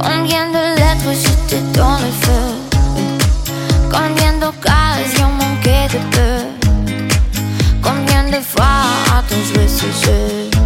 Combien de lettres j'étais dans le feu Combien d'occasions manquées de peu Combien de fois a-t-on joué ce jeu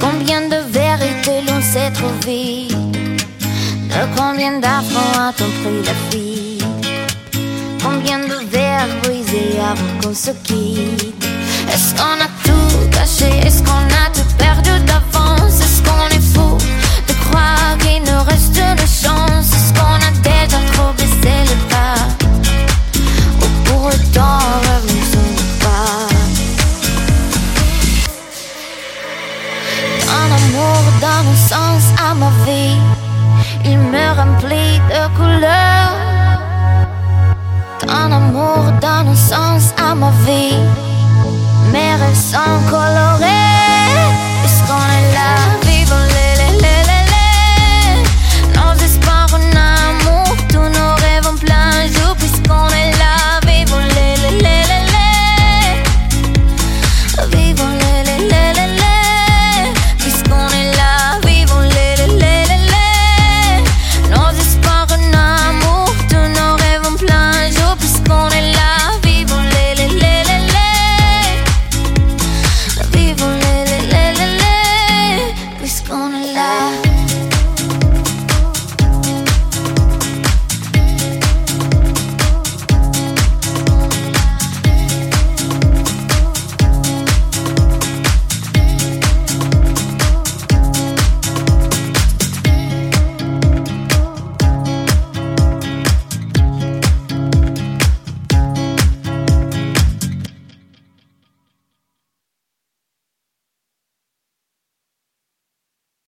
Combien de vérités l'on sait trop vite De combien d'affronts a-t-on pris la fuite. Combien de verres brisés avant qu'on se quitte. l'amour donne un sens à ma vie. Il me remplit de couleurs. Ton amour donne un sens à ma vie. Mes rêves sont colorés.